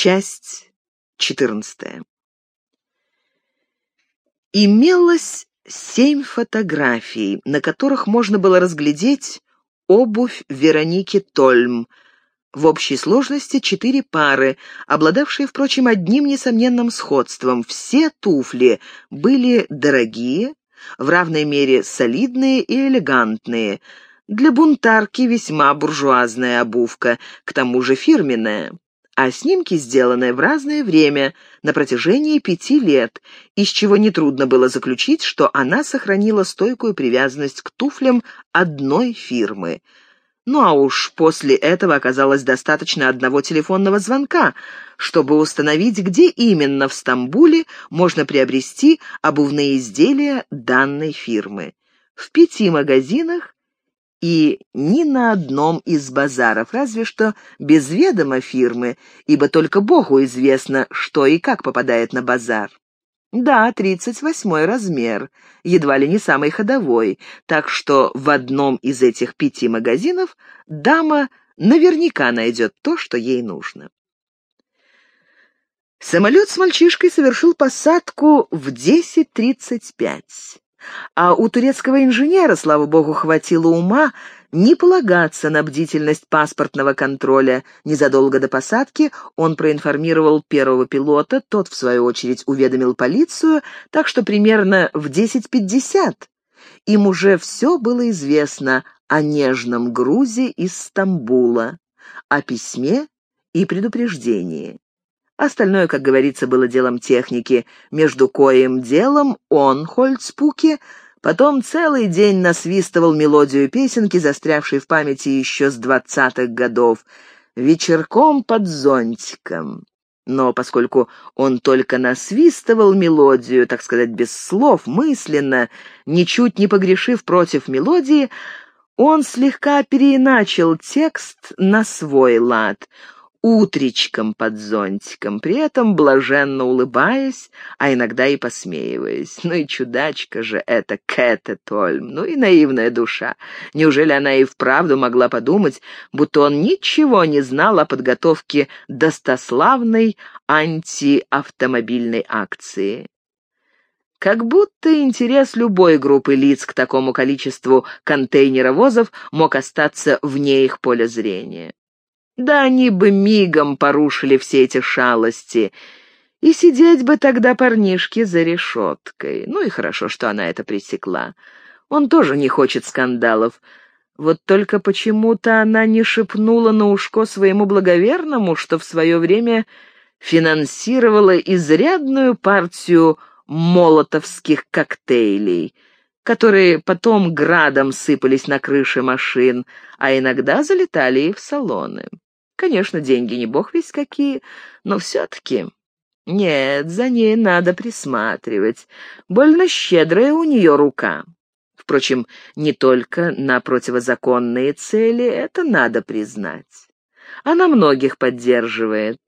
Часть четырнадцатая. Имелось семь фотографий, на которых можно было разглядеть обувь Вероники Тольм, в общей сложности четыре пары, обладавшие, впрочем, одним несомненным сходством. Все туфли были дорогие, в равной мере солидные и элегантные. Для бунтарки весьма буржуазная обувка, к тому же фирменная а снимки сделаны в разное время, на протяжении пяти лет, из чего нетрудно было заключить, что она сохранила стойкую привязанность к туфлям одной фирмы. Ну а уж после этого оказалось достаточно одного телефонного звонка, чтобы установить, где именно в Стамбуле можно приобрести обувные изделия данной фирмы. В пяти магазинах и ни на одном из базаров, разве что без ведома фирмы, ибо только Богу известно, что и как попадает на базар. Да, тридцать восьмой размер, едва ли не самый ходовой, так что в одном из этих пяти магазинов дама наверняка найдет то, что ей нужно. Самолет с мальчишкой совершил посадку в 10.35. А у турецкого инженера, слава богу, хватило ума не полагаться на бдительность паспортного контроля. Незадолго до посадки он проинформировал первого пилота, тот, в свою очередь, уведомил полицию, так что примерно в 10.50 им уже все было известно о нежном грузе из Стамбула, о письме и предупреждении. Остальное, как говорится, было делом техники. Между коим делом он, Хольцпуке, потом целый день насвистывал мелодию песенки, застрявшей в памяти еще с двадцатых годов, «Вечерком под зонтиком». Но поскольку он только насвистывал мелодию, так сказать, без слов, мысленно, ничуть не погрешив против мелодии, он слегка переиначил текст на свой лад — утречком под зонтиком, при этом блаженно улыбаясь, а иногда и посмеиваясь. Ну и чудачка же эта Кэте Тольм, ну и наивная душа. Неужели она и вправду могла подумать, будто он ничего не знал о подготовке достославной антиавтомобильной акции? Как будто интерес любой группы лиц к такому количеству контейнеровозов мог остаться вне их поля зрения. Да они бы мигом порушили все эти шалости. И сидеть бы тогда парнишке за решеткой. Ну и хорошо, что она это пресекла. Он тоже не хочет скандалов. Вот только почему-то она не шепнула на ушко своему благоверному, что в свое время финансировала изрядную партию молотовских коктейлей, которые потом градом сыпались на крыши машин, а иногда залетали и в салоны. Конечно, деньги не бог весь какие, но все-таки... Нет, за ней надо присматривать. Больно щедрая у нее рука. Впрочем, не только на противозаконные цели, это надо признать. Она многих поддерживает.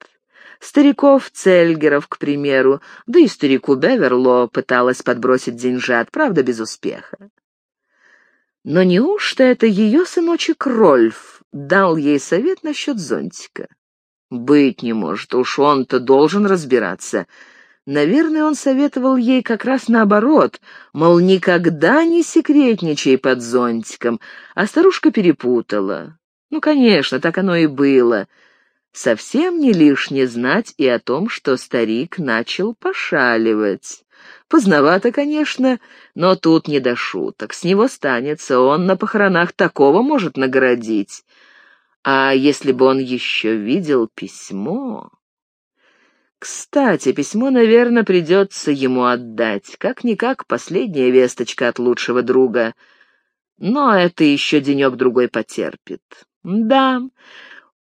Стариков Цельгеров, к примеру, да и старику Беверло пыталась подбросить деньжат, правда, без успеха. Но неужто это ее сыночек Рольф дал ей совет насчет зонтика. Быть не может, уж он-то должен разбираться. Наверное, он советовал ей как раз наоборот, мол, никогда не секретничай под зонтиком, а старушка перепутала. Ну, конечно, так оно и было. Совсем не лишне знать и о том, что старик начал пошаливать. Поздновато, конечно, но тут не до шуток. С него станется, он на похоронах такого может наградить. А если бы он еще видел письмо... Кстати, письмо, наверное, придется ему отдать. Как-никак последняя весточка от лучшего друга. Но это еще денек-другой потерпит. Да,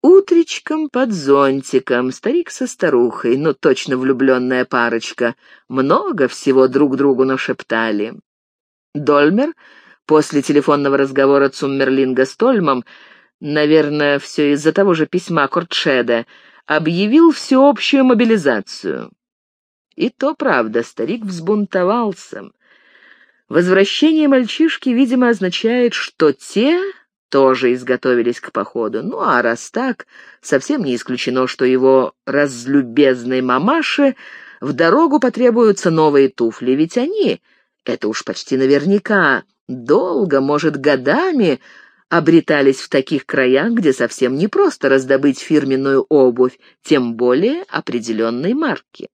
утречком под зонтиком, старик со старухой, ну точно влюбленная парочка, много всего друг другу нашептали. Дольмер после телефонного разговора Цуммерлинга с Тольмом наверное, все из-за того же письма Кортшеда, объявил всеобщую мобилизацию. И то правда, старик взбунтовался. Возвращение мальчишки, видимо, означает, что те тоже изготовились к походу. Ну а раз так, совсем не исключено, что его разлюбезной мамаше в дорогу потребуются новые туфли, ведь они, это уж почти наверняка, долго, может, годами обретались в таких краях, где совсем не просто раздобыть фирменную обувь, тем более определенной марки.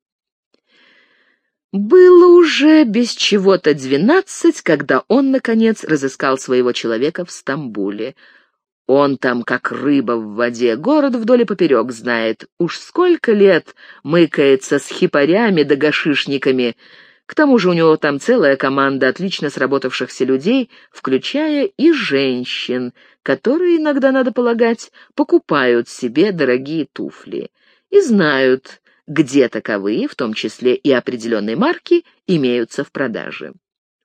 Было уже без чего-то двенадцать, когда он, наконец, разыскал своего человека в Стамбуле. Он там, как рыба в воде, город вдоль и поперек знает. Уж сколько лет мыкается с хипарями да гашишниками. К тому же у него там целая команда отлично сработавшихся людей, включая и женщин, которые, иногда, надо полагать, покупают себе дорогие туфли. И знают, где таковые, в том числе и определенные марки, имеются в продаже.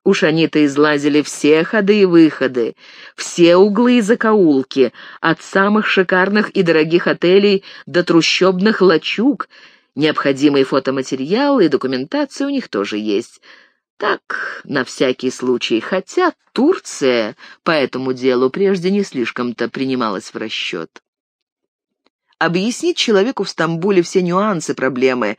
Уж они-то излазили все ходы и выходы, все углы и закоулки, от самых шикарных и дорогих отелей до трущобных лачуг. Необходимый фотоматериал и документация у них тоже есть. Так, на всякий случай, хотя Турция по этому делу прежде не слишком-то принималась в расчет. Объяснить человеку в Стамбуле все нюансы проблемы,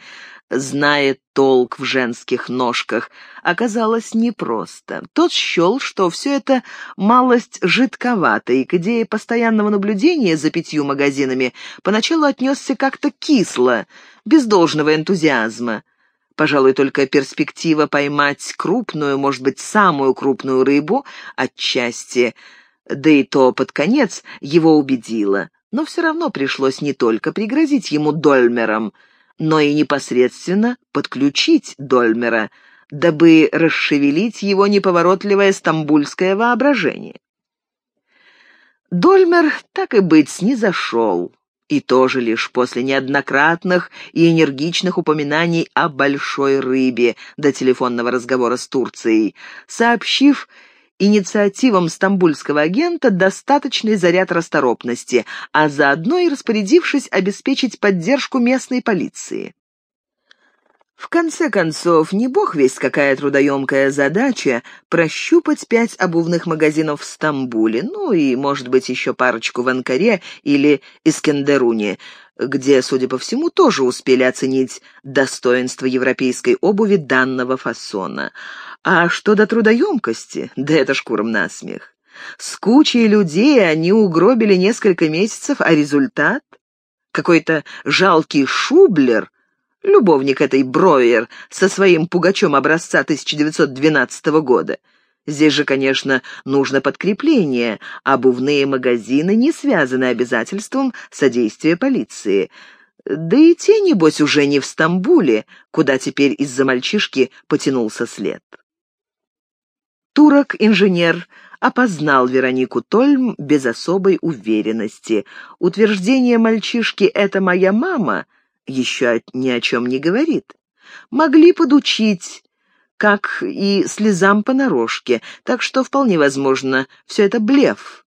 зная толк в женских ножках, оказалось непросто. Тот счел, что все это малость жидковато, и к идее постоянного наблюдения за пятью магазинами поначалу отнесся как-то кисло, без должного энтузиазма. Пожалуй, только перспектива поймать крупную, может быть, самую крупную рыбу отчасти, да и то под конец его убедила но все равно пришлось не только пригрозить ему Дольмером, но и непосредственно подключить Дольмера, дабы расшевелить его неповоротливое стамбульское воображение. Дольмер, так и быть, снизошел, и тоже лишь после неоднократных и энергичных упоминаний о большой рыбе до телефонного разговора с Турцией, сообщив инициативам стамбульского агента достаточный заряд расторопности, а заодно и распорядившись обеспечить поддержку местной полиции. В конце концов, не бог весть какая трудоемкая задача прощупать пять обувных магазинов в Стамбуле, ну и, может быть, еще парочку в Анкаре или Искендеруне, где, судя по всему, тоже успели оценить достоинство европейской обуви данного фасона. А что до трудоемкости, да это шкуром насмех. С кучей людей они угробили несколько месяцев, а результат? Какой-то жалкий шублер, любовник этой Броер со своим пугачом образца 1912 года. Здесь же, конечно, нужно подкрепление. Обувные магазины не связаны обязательством содействия полиции. Да и те, небось, уже не в Стамбуле, куда теперь из-за мальчишки потянулся след. Турок-инженер опознал Веронику Тольм без особой уверенности. Утверждение мальчишки «это моя мама» еще ни о чем не говорит. Могли подучить, как и слезам понарошке, так что вполне возможно, все это блеф.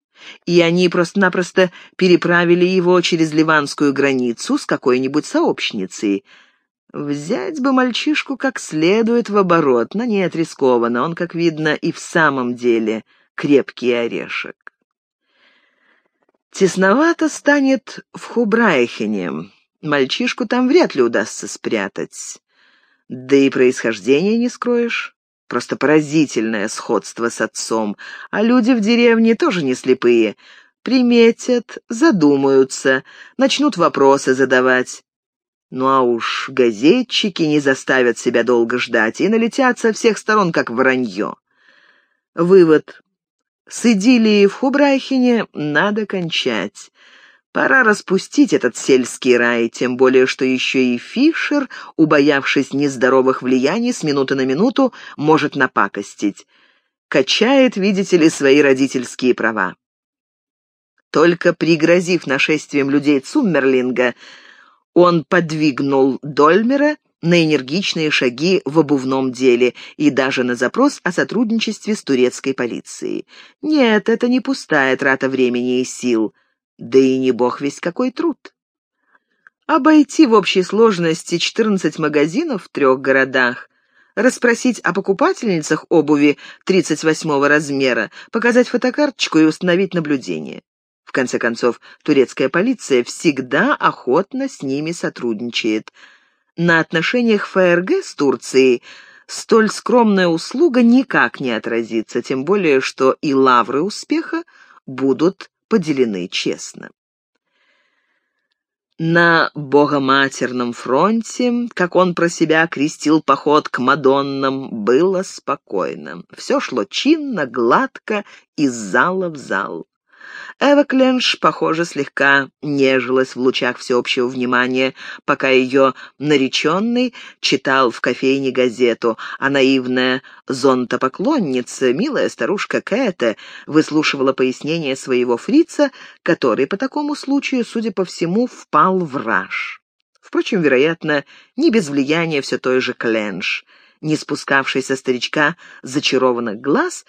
И они просто-напросто переправили его через ливанскую границу с какой-нибудь сообщницей — Взять бы мальчишку как следует в оборот, но нет, рискованно. Он, как видно, и в самом деле крепкий орешек. Тесновато станет в Хубрайхене. Мальчишку там вряд ли удастся спрятать. Да и происхождение не скроешь. Просто поразительное сходство с отцом. А люди в деревне тоже не слепые. Приметят, задумаются, начнут вопросы задавать. Ну а уж газетчики не заставят себя долго ждать и налетят со всех сторон, как вранье. Вывод. С идиллией в Хубрайхене надо кончать. Пора распустить этот сельский рай, тем более, что еще и Фишер, убоявшись нездоровых влияний, с минуты на минуту может напакостить. Качает, видите ли, свои родительские права. Только пригрозив нашествием людей Цуммерлинга, он подвигнул Дольмера на энергичные шаги в обувном деле и даже на запрос о сотрудничестве с турецкой полицией. Нет, это не пустая трата времени и сил, да и не бог весь какой труд. Обойти в общей сложности 14 магазинов в трех городах расспросить о покупательницах обуви 38 размера, показать фотокарточку и установить наблюдение. В конце концов, турецкая полиция всегда охотно с ними сотрудничает. На отношениях ФРГ с Турцией столь скромная услуга никак не отразится, тем более, что и лавры успеха будут поделены честно. На Богоматерном фронте, как он про себя крестил поход к Мадоннам, было спокойно. Все шло чинно, гладко, из зала в зал. Эва Кленш, похоже, слегка нежилась в лучах всеобщего внимания, пока ее нареченный читал в кофейне газету, а наивная зонтопоклонница, милая старушка Кэта, выслушивала пояснение своего фрица, который по такому случаю, судя по всему, впал в раж. Впрочем, вероятно, не без влияния все той же Кленш, не спускавшей со старичка зачарованных глаз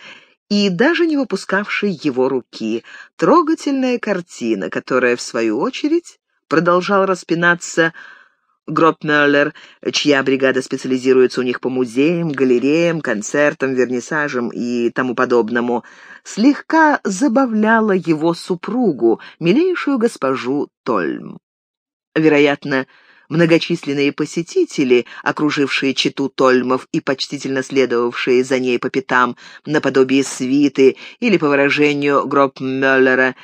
и даже не выпускавший его руки. Трогательная картина, которая, в свою очередь, продолжал распинаться Гропмеллер, чья бригада специализируется у них по музеям, галереям, концертам, вернисажам и тому подобному, слегка забавляла его супругу, милейшую госпожу Тольм. Вероятно, Многочисленные посетители, окружившие читу Тольмов и почтительно следовавшие за ней по пятам, наподобие свиты или, по выражению Гробмеллера,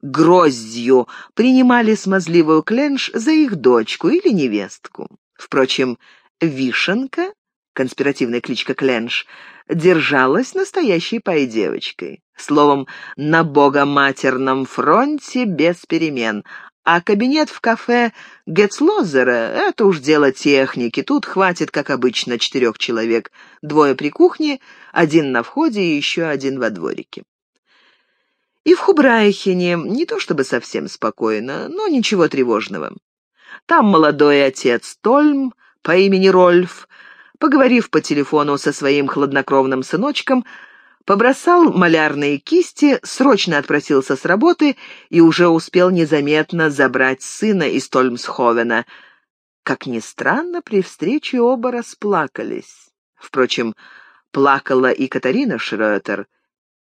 гроздью, принимали смазливую Кленш за их дочку или невестку. Впрочем, Вишенка, конспиративная кличка Кленш, держалась настоящей пай-девочкой. Словом, на богоматерном фронте без перемен, а кабинет в кафе Гетцлозера — это уж дело техники. Тут хватит, как обычно, четырех человек. Двое при кухне, один на входе и еще один во дворике. И в Хубрайхене не то чтобы совсем спокойно, но ничего тревожного. Там молодой отец Тольм по имени Рольф, поговорив по телефону со своим хладнокровным сыночком, Побросал малярные кисти, срочно отпросился с работы и уже успел незаметно забрать сына из Тольмсховена. Как ни странно, при встрече оба расплакались. Впрочем, плакала и Катарина Шрётер,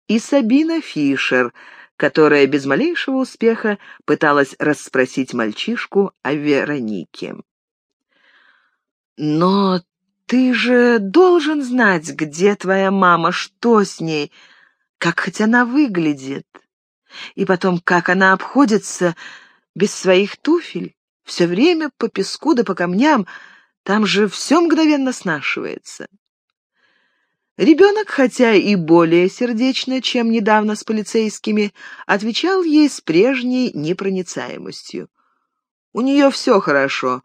и Сабина Фишер, которая без малейшего успеха пыталась расспросить мальчишку о Веронике. «Но ты же должен знать, где твоя мама, что с ней, как хоть она выглядит. И потом, как она обходится без своих туфель, все время по песку да по камням, там же все мгновенно снашивается. Ребенок, хотя и более сердечно, чем недавно с полицейскими, отвечал ей с прежней непроницаемостью. У нее все хорошо,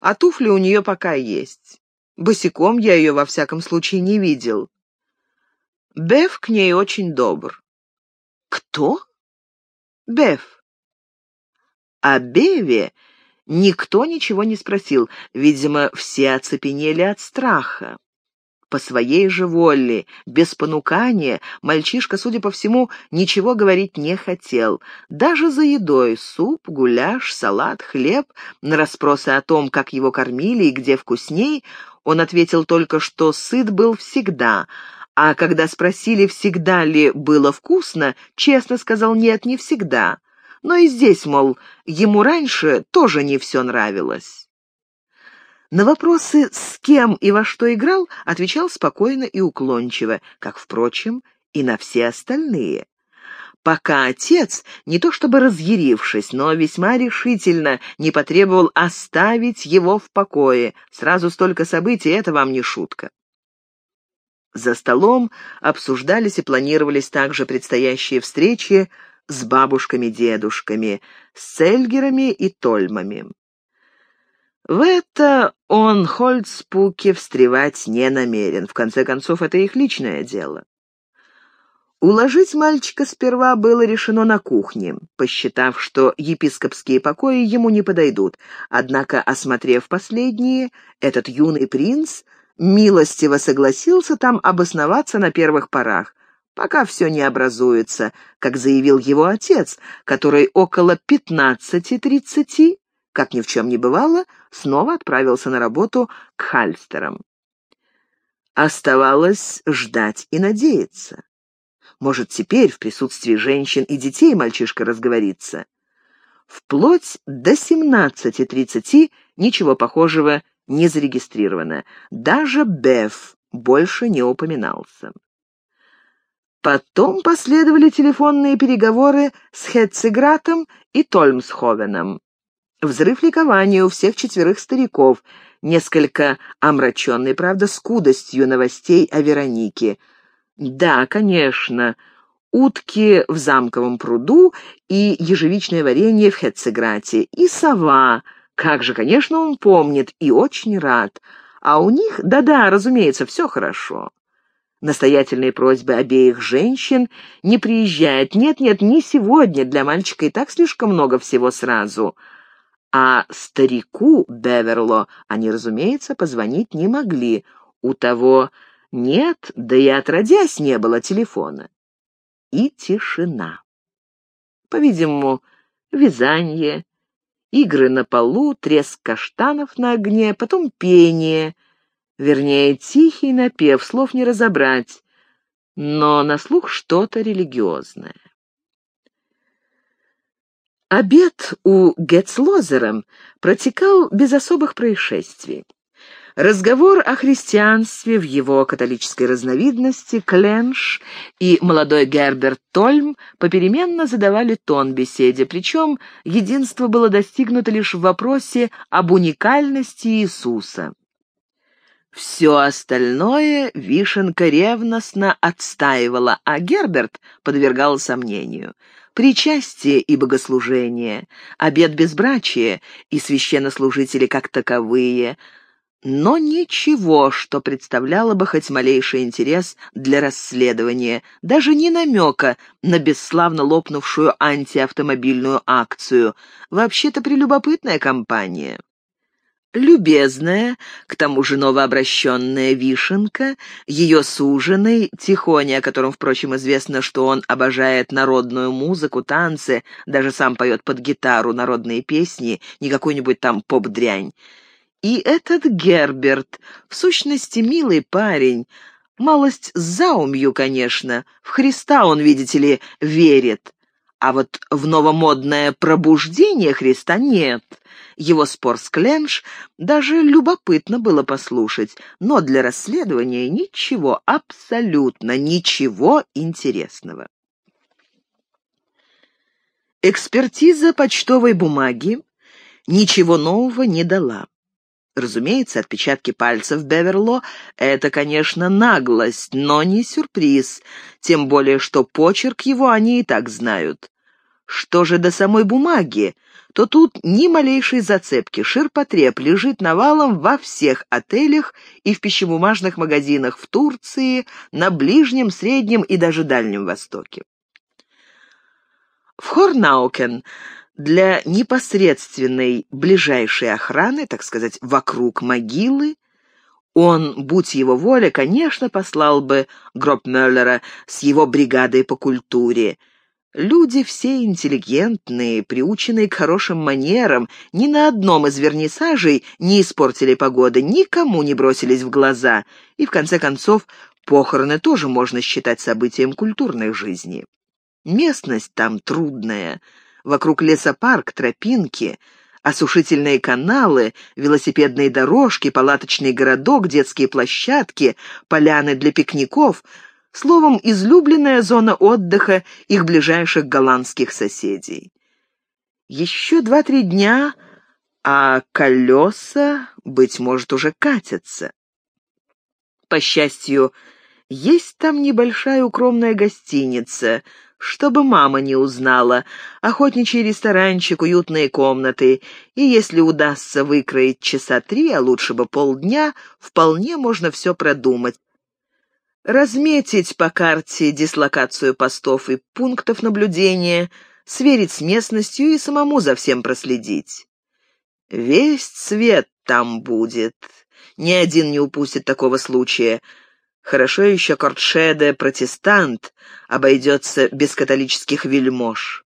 а туфли у нее пока есть. Босиком я ее, во всяком случае, не видел. Беф к ней очень добр. Кто? Беф. О Беве никто ничего не спросил. Видимо, все оцепенели от страха. По своей же воле, без понукания, мальчишка, судя по всему, ничего говорить не хотел. Даже за едой — суп, гуляш, салат, хлеб — на расспросы о том, как его кормили и где вкусней, он ответил только, что сыт был всегда, а когда спросили, всегда ли было вкусно, честно сказал «нет, не всегда». Но и здесь, мол, ему раньше тоже не все нравилось. На вопросы, с кем и во что играл, отвечал спокойно и уклончиво, как, впрочем, и на все остальные пока отец, не то чтобы разъярившись, но весьма решительно не потребовал оставить его в покое. Сразу столько событий — это вам не шутка. За столом обсуждались и планировались также предстоящие встречи с бабушками-дедушками, с Цельгерами и Тольмами. В это он Хольцпуке встревать не намерен. В конце концов, это их личное дело. Уложить мальчика сперва было решено на кухне, посчитав, что епископские покои ему не подойдут. Однако, осмотрев последние, этот юный принц милостиво согласился там обосноваться на первых порах, пока все не образуется, как заявил его отец, который около пятнадцати-тридцати, как ни в чем не бывало, снова отправился на работу к Хальстерам. Оставалось ждать и надеяться. Может, теперь в присутствии женщин и детей мальчишка разговорится. Вплоть до 17.30 ничего похожего не зарегистрировано. Даже Беф больше не упоминался. Потом последовали телефонные переговоры с Хетцегратом и Тольмсховеном. Взрыв ликования у всех четверых стариков, несколько омраченный, правда, скудостью новостей о Веронике. Да, конечно, утки в замковом пруду и ежевичное варенье в Хетцеграте, и сова. Как же, конечно, он помнит и очень рад. А у них, да-да, разумеется, все хорошо. Настоятельные просьбы обеих женщин не приезжает. Нет-нет, не сегодня, для мальчика и так слишком много всего сразу — а старику Беверло они, разумеется, позвонить не могли. У того нет, да и отродясь не было телефона. И тишина. По-видимому, вязание, игры на полу, треск каштанов на огне, потом пение, вернее, тихий напев, слов не разобрать, но на слух что-то религиозное. Обед у Гетцлозера протекал без особых происшествий. Разговор о христианстве в его католической разновидности Кленш и молодой Герберт Тольм попеременно задавали тон беседе, причем единство было достигнуто лишь в вопросе об уникальности Иисуса. Все остальное Вишенка ревностно отстаивала, а Герберт подвергал сомнению — причастие и богослужение, обед безбрачия и священнослужители как таковые, но ничего, что представляло бы хоть малейший интерес для расследования, даже ни намека на бесславно лопнувшую антиавтомобильную акцию. Вообще-то прелюбопытная компания. Любезная, к тому же новообращенная Вишенка, ее суженый, Тихоня, о котором, впрочем, известно, что он обожает народную музыку, танцы, даже сам поет под гитару народные песни, не какой-нибудь там поп-дрянь. И этот Герберт, в сущности, милый парень, малость заумью, конечно, в Христа он, видите ли, верит, а вот в новомодное пробуждение Христа нет — его спор с Кленш даже любопытно было послушать, но для расследования ничего, абсолютно ничего интересного. Экспертиза почтовой бумаги ничего нового не дала. Разумеется, отпечатки пальцев Беверло — это, конечно, наглость, но не сюрприз, тем более что почерк его они и так знают. Что же до самой бумаги, то тут ни малейшей зацепки. Ширпотреб лежит навалом во всех отелях и в пищебумажных магазинах в Турции, на Ближнем, Среднем и даже Дальнем Востоке. В Хорнаукен для непосредственной ближайшей охраны, так сказать, вокруг могилы, он, будь его воля, конечно, послал бы Гробмеллера с его бригадой по культуре — Люди все интеллигентные, приученные к хорошим манерам, ни на одном из вернисажей не испортили погоды, никому не бросились в глаза, и, в конце концов, похороны тоже можно считать событием культурной жизни. Местность там трудная, вокруг лесопарк, тропинки, осушительные каналы, велосипедные дорожки, палаточный городок, детские площадки, поляны для пикников — Словом, излюбленная зона отдыха их ближайших голландских соседей. Еще два-три дня, а колеса, быть может, уже катятся. По счастью, есть там небольшая укромная гостиница, чтобы мама не узнала, охотничий ресторанчик, уютные комнаты, и если удастся выкроить часа три, а лучше бы полдня, вполне можно все продумать, разметить по карте дислокацию постов и пунктов наблюдения, сверить с местностью и самому за всем проследить. Весь цвет там будет. Ни один не упустит такого случая. Хорошо еще Кортшеде протестант, обойдется без католических вельмож.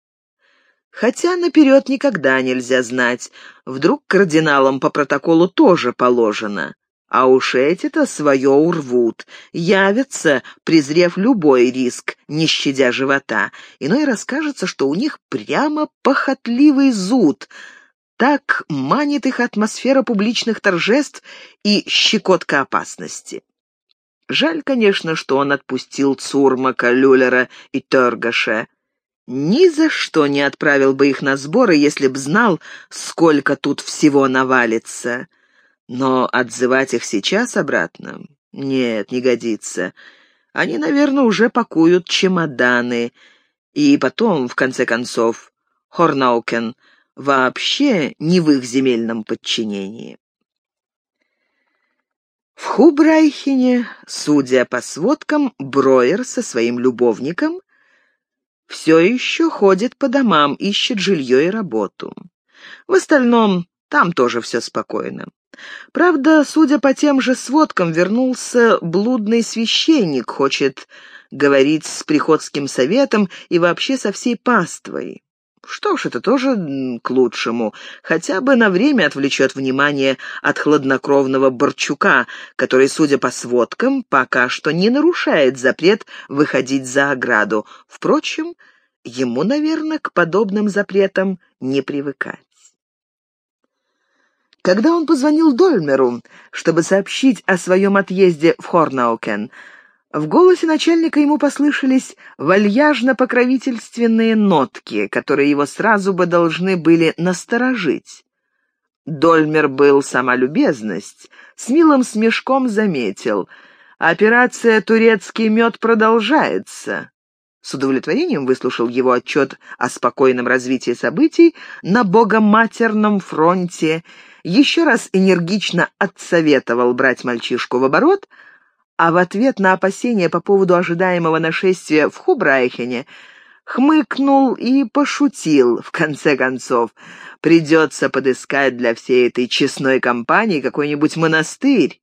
Хотя наперед никогда нельзя знать, вдруг кардиналам по протоколу тоже положено. А уж эти-то свое урвут, явятся, презрев любой риск, не щадя живота. Иной расскажется, что у них прямо похотливый зуд. Так манит их атмосфера публичных торжеств и щекотка опасности. Жаль, конечно, что он отпустил Цурмака, Люлера и Торгаша. Ни за что не отправил бы их на сборы, если б знал, сколько тут всего навалится. Но отзывать их сейчас обратно? Нет, не годится. Они, наверное, уже пакуют чемоданы. И потом, в конце концов, Хорнаукен вообще не в их земельном подчинении. В Хубрайхене, судя по сводкам, Броер со своим любовником все еще ходит по домам, ищет жилье и работу. В остальном там тоже все спокойно. Правда, судя по тем же сводкам, вернулся блудный священник, хочет говорить с приходским советом и вообще со всей паствой. Что ж, это тоже к лучшему. Хотя бы на время отвлечет внимание от хладнокровного Борчука, который, судя по сводкам, пока что не нарушает запрет выходить за ограду. Впрочем, ему, наверное, к подобным запретам не привыкать. Когда он позвонил Дольмеру, чтобы сообщить о своем отъезде в Хорнаукен, в голосе начальника ему послышались вальяжно-покровительственные нотки, которые его сразу бы должны были насторожить. Дольмер был сама любезность, с милым смешком заметил. «Операция «Турецкий мед» продолжается». С удовлетворением выслушал его отчет о спокойном развитии событий на богоматерном фронте еще раз энергично отсоветовал брать мальчишку в оборот, а в ответ на опасения по поводу ожидаемого нашествия в Хубрайхене хмыкнул и пошутил, в конце концов. Придется подыскать для всей этой честной компании какой-нибудь монастырь.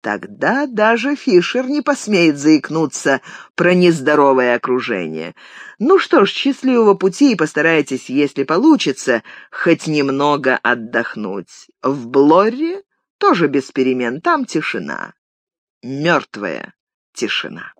Тогда даже Фишер не посмеет заикнуться про нездоровое окружение. Ну что ж, счастливого пути и постарайтесь, если получится, хоть немного отдохнуть. В Блорре тоже без перемен, там тишина. Мертвая тишина.